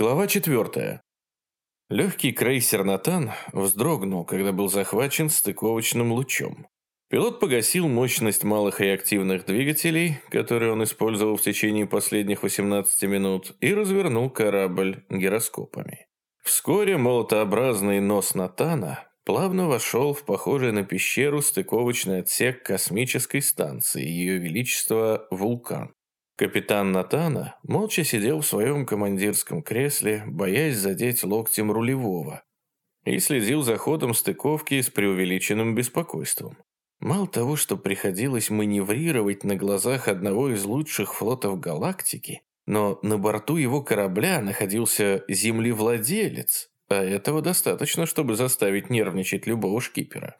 Глава 4. Легкий крейсер «Натан» вздрогнул, когда был захвачен стыковочным лучом. Пилот погасил мощность малых реактивных двигателей, которые он использовал в течение последних 18 минут, и развернул корабль гироскопами. Вскоре молотообразный нос «Натана» плавно вошел в похожий на пещеру стыковочный отсек космической станции Ее Величества «Вулкан». Капитан Натана молча сидел в своем командирском кресле, боясь задеть локтем рулевого, и следил за ходом стыковки с преувеличенным беспокойством. Мало того, что приходилось маневрировать на глазах одного из лучших флотов галактики, но на борту его корабля находился землевладелец, а этого достаточно, чтобы заставить нервничать любого шкипера.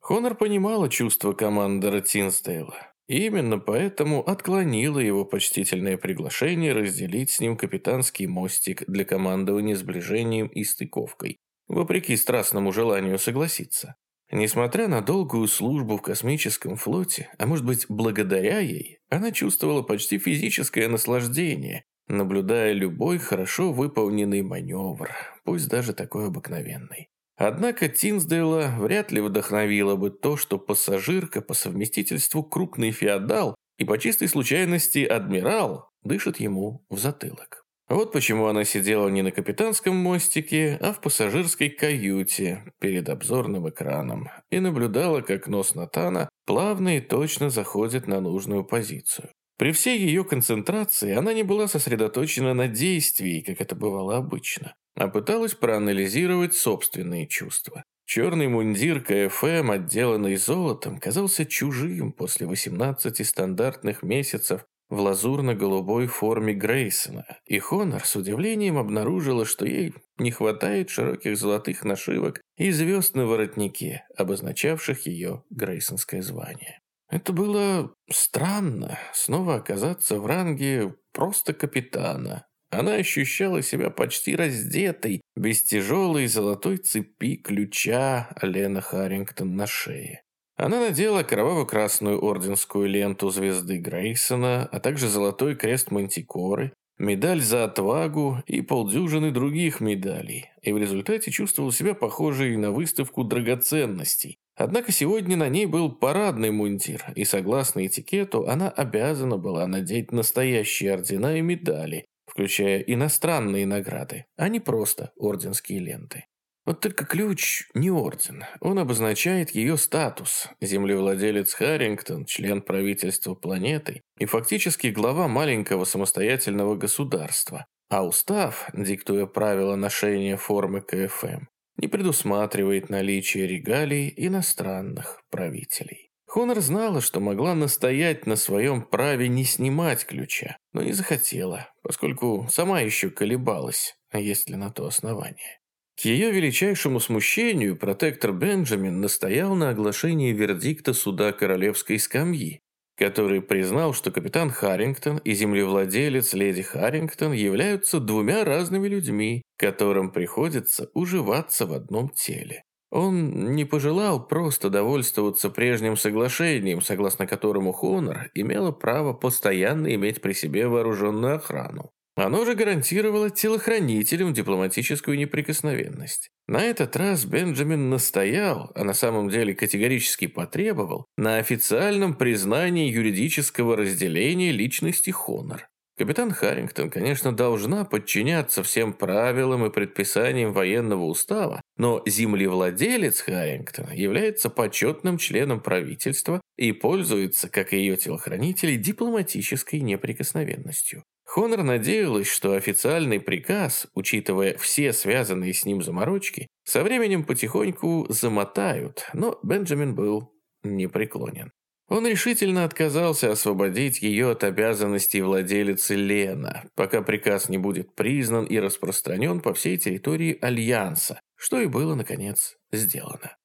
Хонор понимала чувства командора Тинстейла. И именно поэтому отклонила его почтительное приглашение разделить с ним капитанский мостик для командования сближением и стыковкой, вопреки страстному желанию согласиться. Несмотря на долгую службу в космическом флоте, а может быть благодаря ей, она чувствовала почти физическое наслаждение, наблюдая любой хорошо выполненный маневр, пусть даже такой обыкновенный. Однако Тинсдейла вряд ли вдохновило бы то, что пассажирка по совместительству крупный феодал и по чистой случайности адмирал дышит ему в затылок. Вот почему она сидела не на капитанском мостике, а в пассажирской каюте перед обзорным экраном и наблюдала, как нос Натана плавно и точно заходит на нужную позицию. При всей ее концентрации она не была сосредоточена на действии, как это бывало обычно а пыталась проанализировать собственные чувства. Черный мундир КФМ, отделанный золотом, казался чужим после 18 стандартных месяцев в лазурно-голубой форме Грейсона, и Хонор с удивлением обнаружила, что ей не хватает широких золотых нашивок и звезд на воротнике, обозначавших ее грейсонское звание. Это было странно, снова оказаться в ранге просто капитана, она ощущала себя почти раздетой, без тяжелой золотой цепи ключа Лена Харрингтон на шее. Она надела кроваво-красную орденскую ленту звезды Грейсона, а также золотой крест Мантикоры, медаль за отвагу и полдюжины других медалей, и в результате чувствовала себя похожей на выставку драгоценностей. Однако сегодня на ней был парадный мундир, и согласно этикету она обязана была надеть настоящие ордена и медали, включая иностранные награды, а не просто орденские ленты. Вот только ключ не орден. Он обозначает ее статус. Землевладелец Харрингтон, член правительства планеты и фактически глава маленького самостоятельного государства. А устав, диктуя правила ношения формы КФМ, не предусматривает наличие регалий иностранных правителей. Хонор знала, что могла настоять на своем праве не снимать ключа, но не захотела, поскольку сама еще колебалась, есть ли на то основание. К ее величайшему смущению протектор Бенджамин настоял на оглашении вердикта суда королевской скамьи, который признал, что капитан Харрингтон и землевладелец леди Харрингтон являются двумя разными людьми, которым приходится уживаться в одном теле. Он не пожелал просто довольствоваться прежним соглашением, согласно которому Хонор имела право постоянно иметь при себе вооруженную охрану. Оно же гарантировало телохранителям дипломатическую неприкосновенность. На этот раз Бенджамин настоял, а на самом деле категорически потребовал, на официальном признании юридического разделения личности Хонор. Капитан Харрингтон, конечно, должна подчиняться всем правилам и предписаниям военного устава, но землевладелец Харрингтона является почетным членом правительства и пользуется, как и ее телохранители, дипломатической неприкосновенностью. Хонор надеялась, что официальный приказ, учитывая все связанные с ним заморочки, со временем потихоньку замотают, но Бенджамин был непреклонен. Он решительно отказался освободить ее от обязанностей владелицы Лена, пока приказ не будет признан и распространен по всей территории Альянса, что и было, наконец, сделано.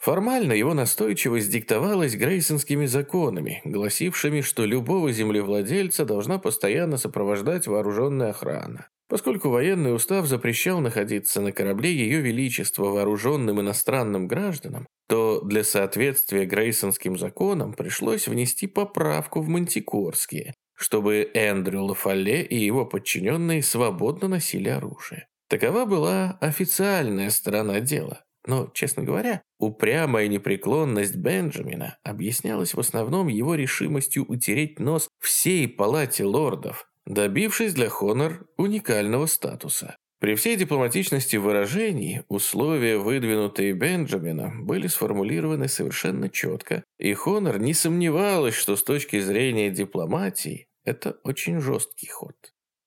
Формально его настойчивость диктовалась грейсонскими законами, гласившими, что любого землевладельца должна постоянно сопровождать вооруженная охрана. Поскольку военный устав запрещал находиться на корабле Ее Величества вооруженным иностранным гражданам, то для соответствия грейсонским законам пришлось внести поправку в Мантикорские, чтобы Эндрю Лафале и его подчиненные свободно носили оружие. Такова была официальная сторона дела. Но, честно говоря, упрямая непреклонность Бенджамина объяснялась в основном его решимостью утереть нос всей палате лордов, добившись для Хонор уникального статуса. При всей дипломатичности выражений условия, выдвинутые Бенджамином, были сформулированы совершенно четко, и Хонор не сомневалась, что с точки зрения дипломатии это очень жесткий ход.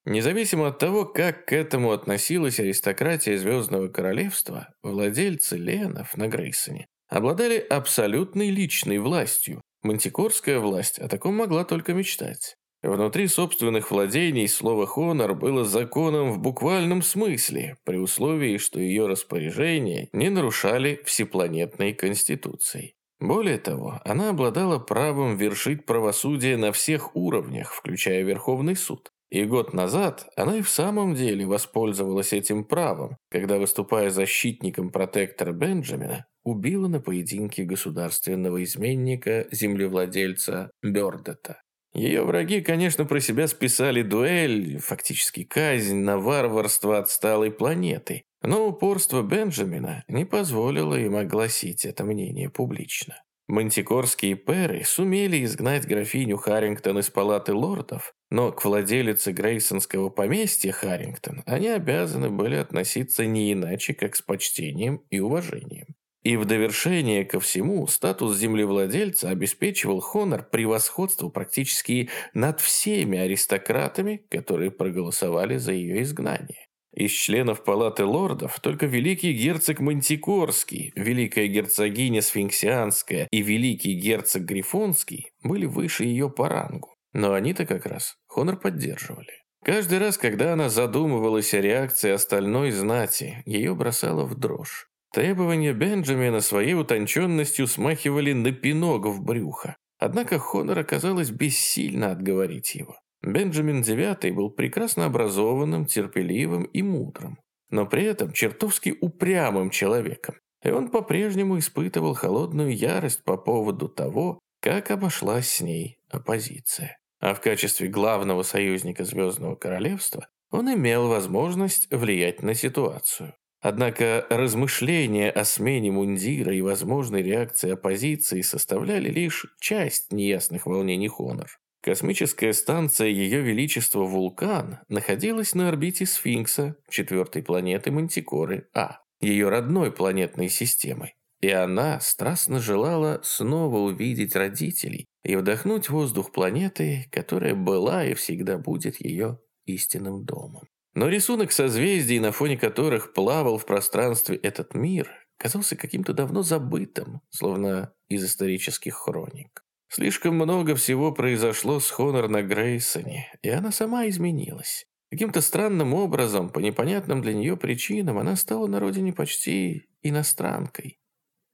Независимо от того, как к этому относилась аристократия Звездного Королевства, владельцы Ленов на Грейсоне обладали абсолютной личной властью. Мантикорская власть о таком могла только мечтать. Внутри собственных владений слово «хонор» было законом в буквальном смысле, при условии, что ее распоряжения не нарушали всепланетной конституцией. Более того, она обладала правом вершить правосудие на всех уровнях, включая Верховный суд. И год назад она и в самом деле воспользовалась этим правом, когда, выступая защитником протектора Бенджамина, убила на поединке государственного изменника, землевладельца Бёрдета. Ее враги, конечно, про себя списали дуэль, фактически казнь на варварство отсталой планеты, но упорство Бенджамина не позволило им огласить это мнение публично. Мантикорские перы сумели изгнать графиню Харрингтон из палаты лордов, но к владелице Грейсонского поместья Харрингтон они обязаны были относиться не иначе, как с почтением и уважением. И в довершение ко всему статус землевладельца обеспечивал Хонор превосходство практически над всеми аристократами, которые проголосовали за ее изгнание. Из членов палаты лордов только великий герцог Мантикорский, великая герцогиня Сфинксианская и великий герцог Грифонский были выше ее по рангу. Но они-то как раз Хонор поддерживали. Каждый раз, когда она задумывалась о реакции остальной знати, ее бросало в дрожь. Требования Бенджамина своей утонченностью смахивали на пинок в брюхо. Однако Хонор оказалось бессильно отговорить его. Бенджамин IX был прекрасно образованным, терпеливым и мудрым, но при этом чертовски упрямым человеком. И он по-прежнему испытывал холодную ярость по поводу того, как обошлась с ней оппозиция. А в качестве главного союзника Звездного Королевства он имел возможность влиять на ситуацию. Однако размышления о смене мундира и возможной реакции оппозиции составляли лишь часть неясных волнений Хонор. Космическая станция Ее Величества Вулкан находилась на орбите Сфинкса, четвертой планеты Мантикоры А, ее родной планетной системы. И она страстно желала снова увидеть родителей и вдохнуть воздух планеты, которая была и всегда будет ее истинным домом. Но рисунок созвездий, на фоне которых плавал в пространстве этот мир, казался каким-то давно забытым, словно из исторических хроник. Слишком много всего произошло с Хонор на Грейсоне, и она сама изменилась. Каким-то странным образом, по непонятным для нее причинам, она стала на родине почти иностранкой.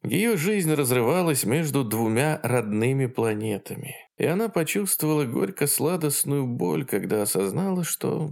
Ее жизнь разрывалась между двумя родными планетами, и она почувствовала горько-сладостную боль, когда осознала, что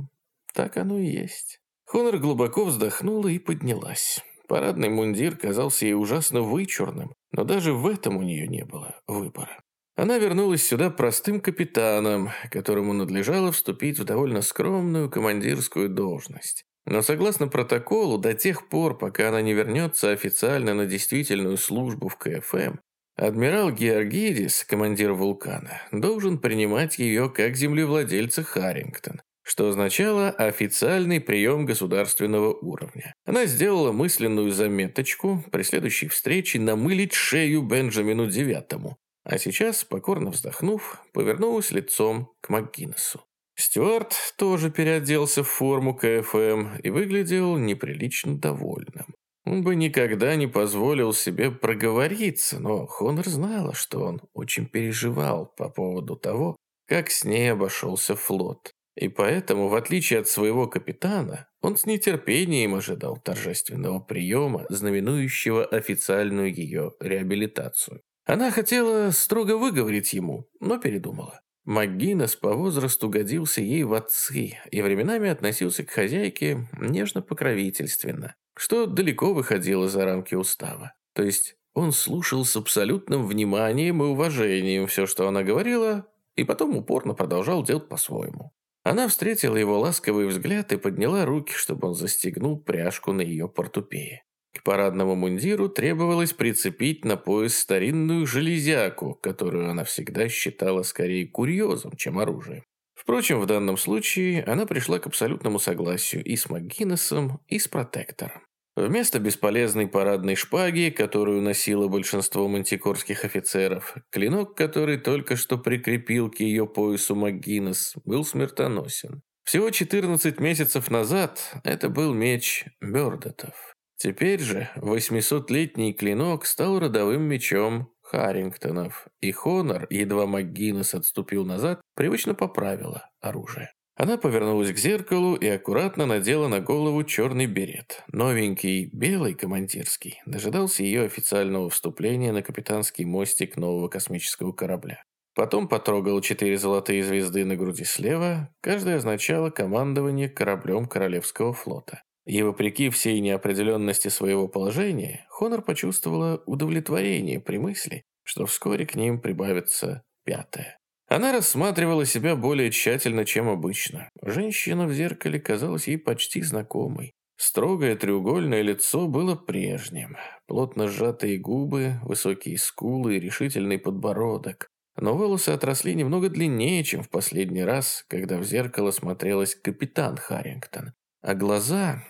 так оно и есть. Хонор глубоко вздохнула и поднялась. Парадный мундир казался ей ужасно вычурным, но даже в этом у нее не было выбора. Она вернулась сюда простым капитаном, которому надлежало вступить в довольно скромную командирскую должность. Но согласно протоколу, до тех пор, пока она не вернется официально на действительную службу в КФМ, адмирал Георгидис, командир вулкана, должен принимать ее как землевладельца Харрингтон, что означало официальный прием государственного уровня. Она сделала мысленную заметочку при следующей встрече намылить шею Бенджамину Девятому, а сейчас, покорно вздохнув, повернулась лицом к МакГиннесу. Стюарт тоже переоделся в форму КФМ и выглядел неприлично довольным. Он бы никогда не позволил себе проговориться, но Хонор знала, что он очень переживал по поводу того, как с ней обошелся флот. И поэтому, в отличие от своего капитана, он с нетерпением ожидал торжественного приема, знаменующего официальную ее реабилитацию. Она хотела строго выговорить ему, но передумала. МакГиннес по возрасту годился ей в отцы и временами относился к хозяйке нежно-покровительственно, что далеко выходило за рамки устава. То есть он слушал с абсолютным вниманием и уважением все, что она говорила, и потом упорно продолжал делать по-своему. Она встретила его ласковый взгляд и подняла руки, чтобы он застегнул пряжку на ее портупее. К парадному мундиру требовалось прицепить на пояс старинную железяку, которую она всегда считала скорее курьезом, чем оружием. Впрочем, в данном случае она пришла к абсолютному согласию и с МcГиннесом, и с протектором. Вместо бесполезной парадной шпаги, которую носило большинство мантикорских офицеров, клинок, который только что прикрепил к ее поясу МcГиннес, был смертоносен. Всего 14 месяцев назад это был меч Бёрдетов. Теперь же 800-летний клинок стал родовым мечом Харрингтонов, и Хонор, едва МcГиннес отступил назад, привычно поправила оружие. Она повернулась к зеркалу и аккуратно надела на голову черный берет. Новенький, белый командирский, дожидался ее официального вступления на капитанский мостик нового космического корабля. Потом потрогал четыре золотые звезды на груди слева, каждая означала командование кораблем Королевского флота. И вопреки всей неопределенности своего положения, Хонор почувствовала удовлетворение при мысли, что вскоре к ним прибавится пятое. Она рассматривала себя более тщательно, чем обычно. Женщина в зеркале казалась ей почти знакомой. Строгое треугольное лицо было прежним. Плотно сжатые губы, высокие скулы и решительный подбородок. Но волосы отросли немного длиннее, чем в последний раз, когда в зеркало смотрелась капитан Харрингтон. А глаза,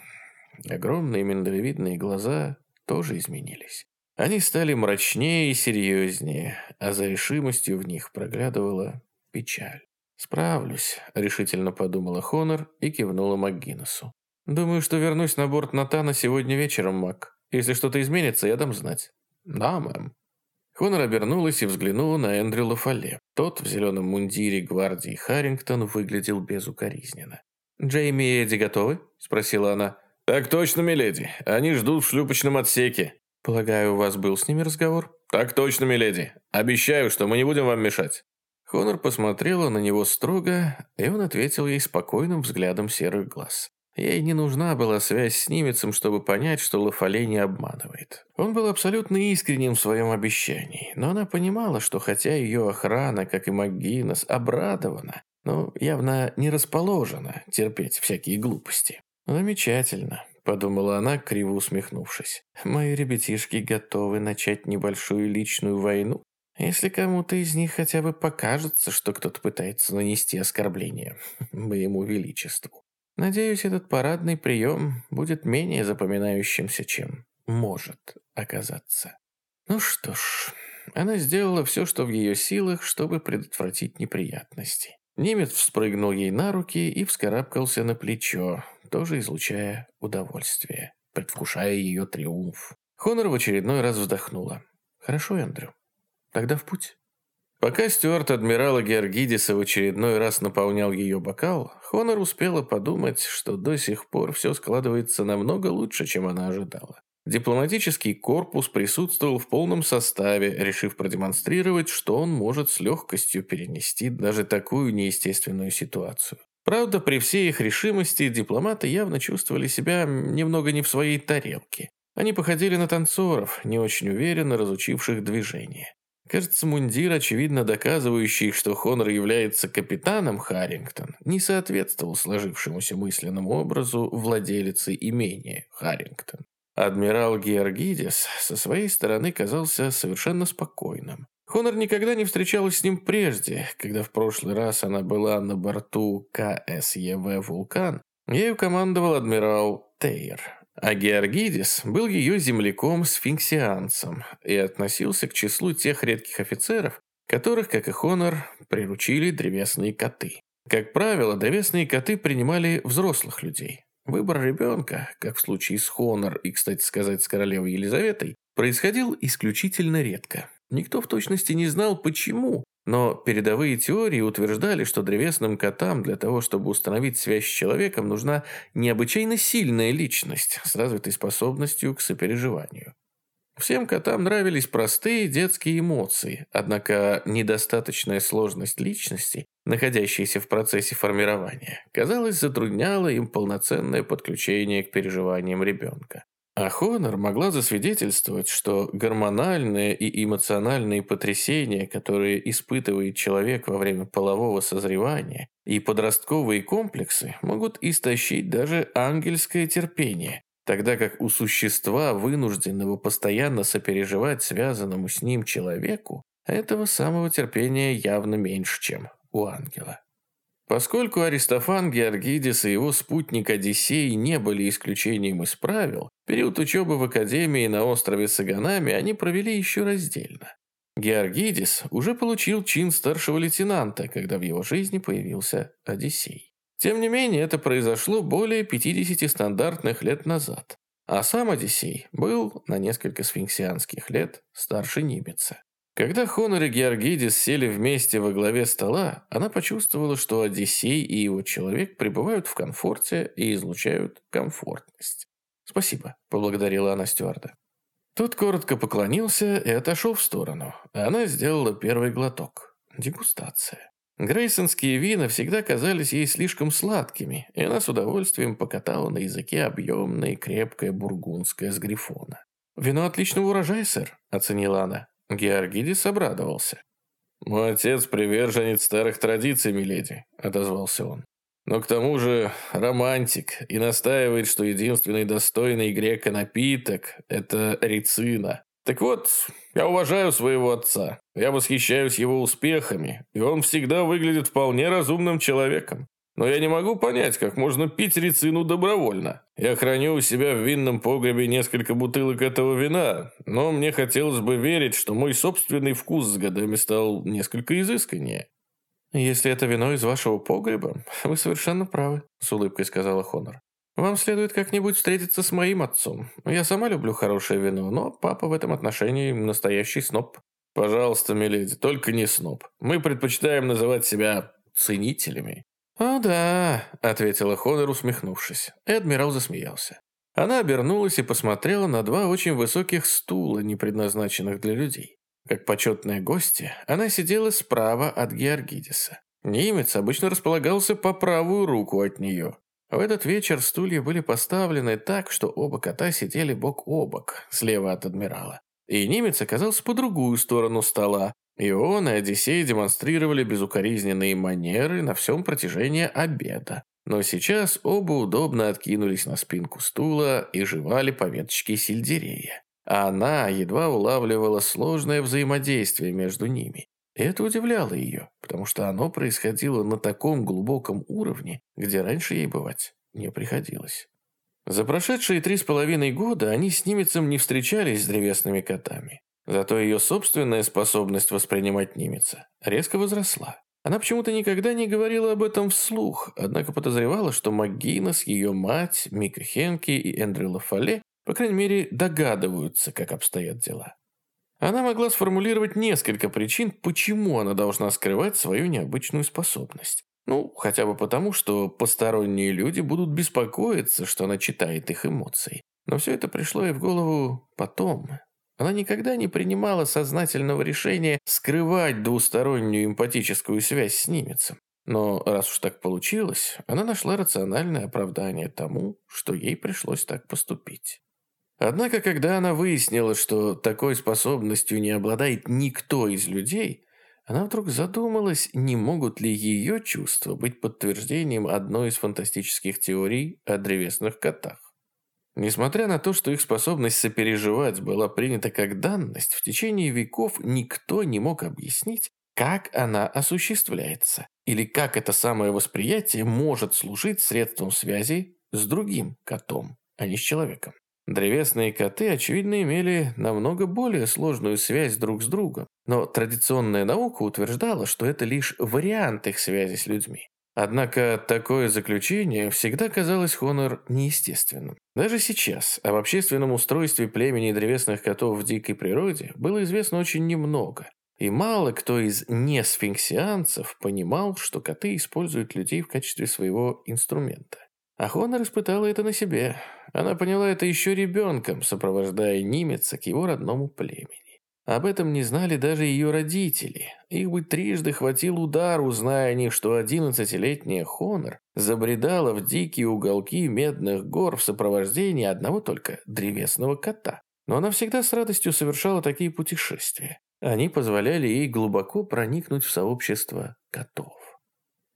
огромные миндалевидные глаза, тоже изменились. Они стали мрачнее и серьезнее, а за решимостью в них проглядывала печаль. «Справлюсь», — решительно подумала Хонор и кивнула МакГиннесу. «Думаю, что вернусь на борт Натана сегодня вечером, Мак. Если что-то изменится, я дам знать». «Да, мэм». Хонор обернулась и взглянула на Эндрю Лафале. Тот в зеленом мундире гвардии Харрингтон выглядел безукоризненно. «Джейми и Эдди готовы?» – спросила она. «Так точно, миледи. Они ждут в шлюпочном отсеке». «Полагаю, у вас был с ними разговор?» «Так точно, миледи. Обещаю, что мы не будем вам мешать». Хонор посмотрела на него строго, и он ответил ей спокойным взглядом серых глаз. Ей не нужна была связь с немецем, чтобы понять, что Лафале не обманывает. Он был абсолютно искренним в своем обещании, но она понимала, что хотя ее охрана, как и МакГиннес, обрадована, но явно не расположена терпеть всякие глупости. Замечательно подумала она, криво усмехнувшись. «Мои ребятишки готовы начать небольшую личную войну, если кому-то из них хотя бы покажется, что кто-то пытается нанести оскорбление моему величеству. Надеюсь, этот парадный прием будет менее запоминающимся, чем может оказаться. Ну что ж, она сделала все, что в ее силах, чтобы предотвратить неприятности. Немец вспрыгнул ей на руки и вскарабкался на плечо, тоже излучая удовольствие, предвкушая ее триумф. Хонор в очередной раз вздохнула. «Хорошо, Эндрю. Тогда в путь». Пока стюарт адмирала Георгидиса в очередной раз наполнял ее бокал, Хонор успела подумать, что до сих пор все складывается намного лучше, чем она ожидала. Дипломатический корпус присутствовал в полном составе, решив продемонстрировать, что он может с легкостью перенести даже такую неестественную ситуацию. Правда, при всей их решимости дипломаты явно чувствовали себя немного не в своей тарелке. Они походили на танцоров, не очень уверенно разучивших движение. Кажется, мундир, очевидно доказывающий, что Хонор является капитаном Харрингтон, не соответствовал сложившемуся мысленному образу владелицы имения Харрингтон. Адмирал Георгидис со своей стороны казался совершенно спокойным. Хонор никогда не встречалась с ним прежде, когда в прошлый раз она была на борту КСЕВ «Вулкан», ею командовал адмирал Тейр. А Георгидис был ее земляком-сфинксианцем и относился к числу тех редких офицеров, которых, как и Хонор, приручили древесные коты. Как правило, древесные коты принимали взрослых людей, Выбор ребенка, как в случае с Хонор и, кстати сказать, с королевой Елизаветой, происходил исключительно редко. Никто в точности не знал, почему, но передовые теории утверждали, что древесным котам для того, чтобы установить связь с человеком, нужна необычайно сильная личность с развитой способностью к сопереживанию. Всем котам нравились простые детские эмоции, однако недостаточная сложность личности, находящейся в процессе формирования, казалось, затрудняла им полноценное подключение к переживаниям ребенка. А Хонор могла засвидетельствовать, что гормональные и эмоциональные потрясения, которые испытывает человек во время полового созревания, и подростковые комплексы могут истощить даже ангельское терпение, тогда как у существа, вынужденного постоянно сопереживать связанному с ним человеку, этого самого терпения явно меньше, чем у ангела. Поскольку Аристофан Георгидис и его спутник Одиссей не были исключением из правил, период учебы в Академии на острове Саганами они провели еще раздельно. Георгидис уже получил чин старшего лейтенанта, когда в его жизни появился Одиссей. Тем не менее, это произошло более 50 стандартных лет назад, а сам Одиссей был на несколько сфинксианских лет старше Нимеца. Когда Хонор и Георгидис сели вместе во главе стола, она почувствовала, что Одиссей и его человек пребывают в комфорте и излучают комфортность. «Спасибо», — поблагодарила она стюарда. Тот коротко поклонился и отошел в сторону. Она сделала первый глоток. Дегустация. Грейсонские вина всегда казались ей слишком сладкими, и она с удовольствием покатала на языке объемное и крепкое бургундское с грифона. «Вино отличного урожая, сэр», — оценила она. Георгидис обрадовался. «Мой отец приверженец старых традиций, миледи», — отозвался он. «Но к тому же романтик и настаивает, что единственный достойный грека напиток — это рецина. Так вот, я уважаю своего отца, я восхищаюсь его успехами, и он всегда выглядит вполне разумным человеком. Но я не могу понять, как можно пить рецину добровольно. Я храню у себя в винном погребе несколько бутылок этого вина, но мне хотелось бы верить, что мой собственный вкус с годами стал несколько изысканнее». «Если это вино из вашего погреба, вы совершенно правы», — с улыбкой сказала Хонор. «Вам следует как-нибудь встретиться с моим отцом. Я сама люблю хорошее вино, но папа в этом отношении настоящий сноб». «Пожалуйста, миледи, только не сноб. Мы предпочитаем называть себя ценителями». «О да», — ответила Хонор, усмехнувшись. И засмеялся. Она обернулась и посмотрела на два очень высоких стула, не предназначенных для людей. Как почетная гостья, она сидела справа от Георгидиса. Немец обычно располагался по правую руку от нее. В этот вечер стулья были поставлены так, что оба кота сидели бок о бок, слева от адмирала. И немец оказался по другую сторону стола, и он, и Одиссей демонстрировали безукоризненные манеры на всем протяжении обеда. Но сейчас оба удобно откинулись на спинку стула и жевали по веточке сельдерея. А она едва улавливала сложное взаимодействие между ними. Это удивляло ее, потому что оно происходило на таком глубоком уровне, где раньше ей бывать не приходилось. За прошедшие три с половиной года они с немецем не встречались с древесными котами. Зато ее собственная способность воспринимать немеца резко возросла. Она почему-то никогда не говорила об этом вслух, однако подозревала, что МcГиннес, ее мать, Мика Хенки и Эндрю Лафале, по крайней мере, догадываются, как обстоят дела. Она могла сформулировать несколько причин, почему она должна скрывать свою необычную способность. Ну, хотя бы потому, что посторонние люди будут беспокоиться, что она читает их эмоции. Но все это пришло ей в голову потом, она никогда не принимала сознательного решения скрывать двустороннюю эмпатическую связь с немецем. Но раз уж так получилось, она нашла рациональное оправдание тому, что ей пришлось так поступить. Однако, когда она выяснила, что такой способностью не обладает никто из людей, она вдруг задумалась, не могут ли ее чувства быть подтверждением одной из фантастических теорий о древесных котах. Несмотря на то, что их способность сопереживать была принята как данность, в течение веков никто не мог объяснить, как она осуществляется, или как это самое восприятие может служить средством связи с другим котом, а не с человеком. Древесные коты, очевидно, имели намного более сложную связь друг с другом, но традиционная наука утверждала, что это лишь вариант их связи с людьми. Однако такое заключение всегда казалось Хонор неестественным. Даже сейчас об общественном устройстве племени древесных котов в дикой природе было известно очень немного, и мало кто из несфинксианцев понимал, что коты используют людей в качестве своего инструмента. А Хонор испытала это на себе. Она поняла это еще ребенком, сопровождая Нимеца к его родному племени. Об этом не знали даже ее родители. Их бы трижды хватил удар, узная они, что одиннадцатилетняя Хонор забредала в дикие уголки медных гор в сопровождении одного только древесного кота. Но она всегда с радостью совершала такие путешествия. Они позволяли ей глубоко проникнуть в сообщество котов.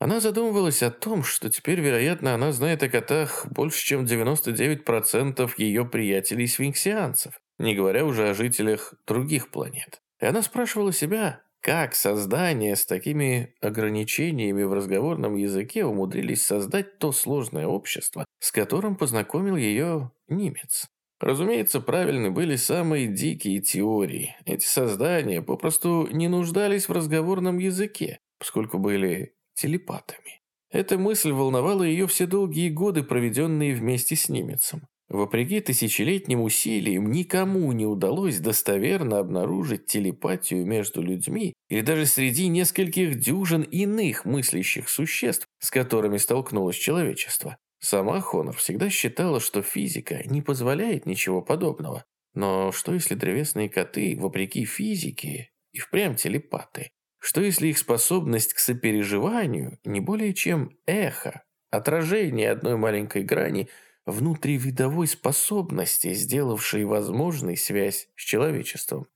Она задумывалась о том, что теперь, вероятно, она знает о котах больше, чем 99% ее приятелей-сфинксианцев не говоря уже о жителях других планет. И она спрашивала себя, как создание с такими ограничениями в разговорном языке умудрились создать то сложное общество, с которым познакомил ее немец. Разумеется, правильны были самые дикие теории. Эти создания попросту не нуждались в разговорном языке, поскольку были телепатами. Эта мысль волновала ее все долгие годы, проведенные вместе с немецем. Вопреки тысячелетним усилиям, никому не удалось достоверно обнаружить телепатию между людьми или даже среди нескольких дюжин иных мыслящих существ, с которыми столкнулось человечество. Сама Хонор всегда считала, что физика не позволяет ничего подобного. Но что если древесные коты, вопреки физике, и впрямь телепаты? Что если их способность к сопереживанию не более чем эхо, отражение одной маленькой грани – внутривидовой способности, сделавшей возможной связь с человечеством.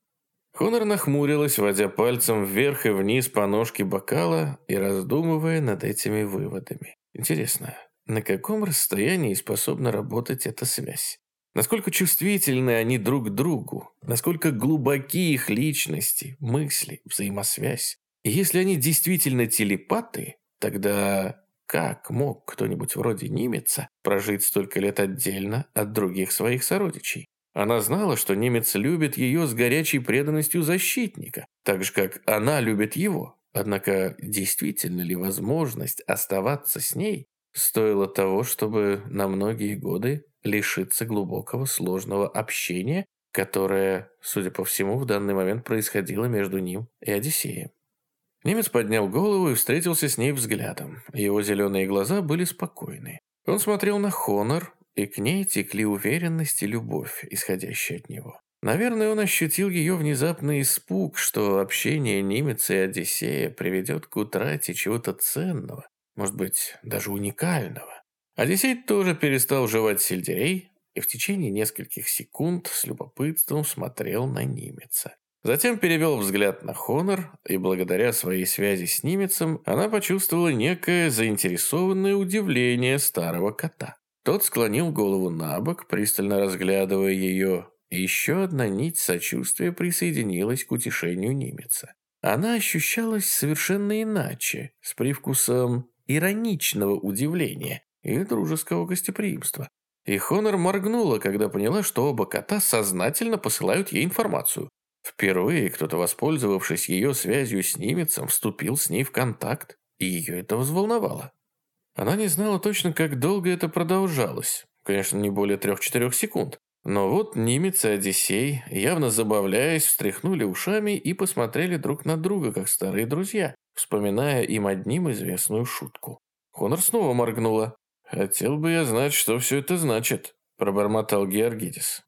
Хонор нахмурилась, водя пальцем вверх и вниз по ножке бокала и раздумывая над этими выводами. Интересно, на каком расстоянии способна работать эта связь? Насколько чувствительны они друг к другу? Насколько глубоки их личности, мысли, взаимосвязь? И если они действительно телепаты, тогда как мог кто-нибудь вроде немеца прожить столько лет отдельно от других своих сородичей? Она знала, что немец любит ее с горячей преданностью защитника, так же, как она любит его. Однако, действительно ли возможность оставаться с ней стоила того, чтобы на многие годы лишиться глубокого сложного общения, которое, судя по всему, в данный момент происходило между ним и Одиссеем? Немец поднял голову и встретился с ней взглядом. Его зеленые глаза были спокойны. Он смотрел на Хонор, и к ней текли уверенность и любовь, исходящие от него. Наверное, он ощутил ее внезапный испуг, что общение немца и Одиссея приведет к утрате чего-то ценного, может быть, даже уникального. Одиссей тоже перестал жевать сельдерей и в течение нескольких секунд с любопытством смотрел на немеца. Затем перевел взгляд на Хонор, и благодаря своей связи с немецем она почувствовала некое заинтересованное удивление старого кота. Тот склонил голову на бок, пристально разглядывая ее, еще одна нить сочувствия присоединилась к утешению немеца. Она ощущалась совершенно иначе, с привкусом ироничного удивления и дружеского гостеприимства. И Хонор моргнула, когда поняла, что оба кота сознательно посылают ей информацию. Впервые кто-то, воспользовавшись ее связью с немецем, вступил с ней в контакт, и ее это взволновало. Она не знала точно, как долго это продолжалось. Конечно, не более трех-четырех секунд. Но вот немец и Одиссей, явно забавляясь, встряхнули ушами и посмотрели друг на друга, как старые друзья, вспоминая им одним известную шутку. Хонор снова моргнула. «Хотел бы я знать, что все это значит», – пробормотал Георгидис.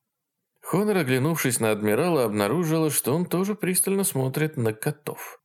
Хонор, оглянувшись на адмирала, обнаружила, что он тоже пристально смотрит на котов.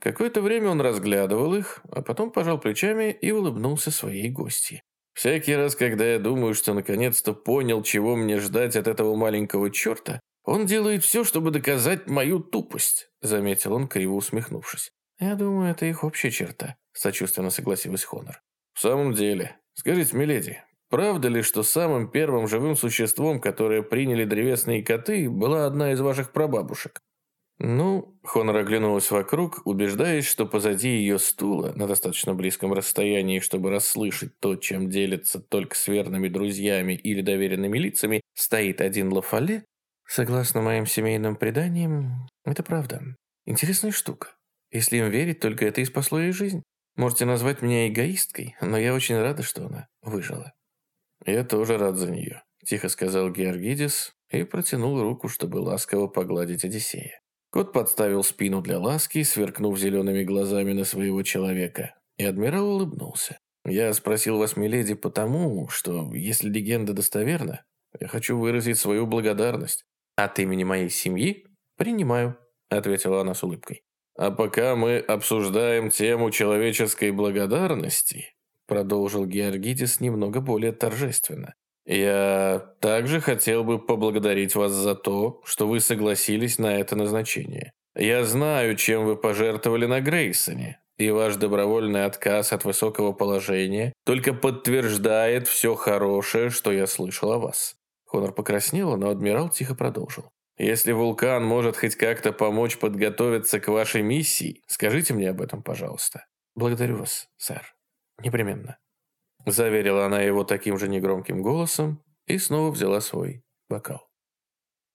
Какое-то время он разглядывал их, а потом пожал плечами и улыбнулся своей гости. «Всякий раз, когда я думаю, что наконец-то понял, чего мне ждать от этого маленького черта, он делает все, чтобы доказать мою тупость», заметил он, криво усмехнувшись. «Я думаю, это их общая черта», сочувственно согласилась Хонор. «В самом деле, скажите, миледи, Правда ли, что самым первым живым существом, которое приняли древесные коты, была одна из ваших прабабушек? Ну, Хонор оглянулась вокруг, убеждаясь, что позади ее стула, на достаточно близком расстоянии, чтобы расслышать то, чем делится только с верными друзьями или доверенными лицами, стоит один Лафале, согласно моим семейным преданиям, это правда. Интересная штука. Если им верить, только это и спасло ей жизнь. Можете назвать меня эгоисткой, но я очень рада, что она выжила. «Я тоже рад за нее», – тихо сказал Георгидис и протянул руку, чтобы ласково погладить Одиссея. Кот подставил спину для ласки, сверкнув зелеными глазами на своего человека, и адмирал улыбнулся. «Я спросил вас, миледи, потому, что, если легенда достоверна, я хочу выразить свою благодарность. От имени моей семьи?» «Принимаю», — ответила она с улыбкой. «А пока мы обсуждаем тему человеческой благодарности», продолжил Георгидис немного более торжественно, «я также хотел бы поблагодарить вас за то, что вы согласились на это назначение. Я знаю, чем вы пожертвовали на Грейсоне, и ваш добровольный отказ от высокого положения только подтверждает все хорошее, что я слышал о вас». Хонор покраснела, но адмирал тихо продолжил. Если вулкан может хоть как-то помочь подготовиться к вашей миссии, скажите мне об этом, пожалуйста. Благодарю вас, сэр. Непременно. Заверила она его таким же негромким голосом и снова взяла свой бокал.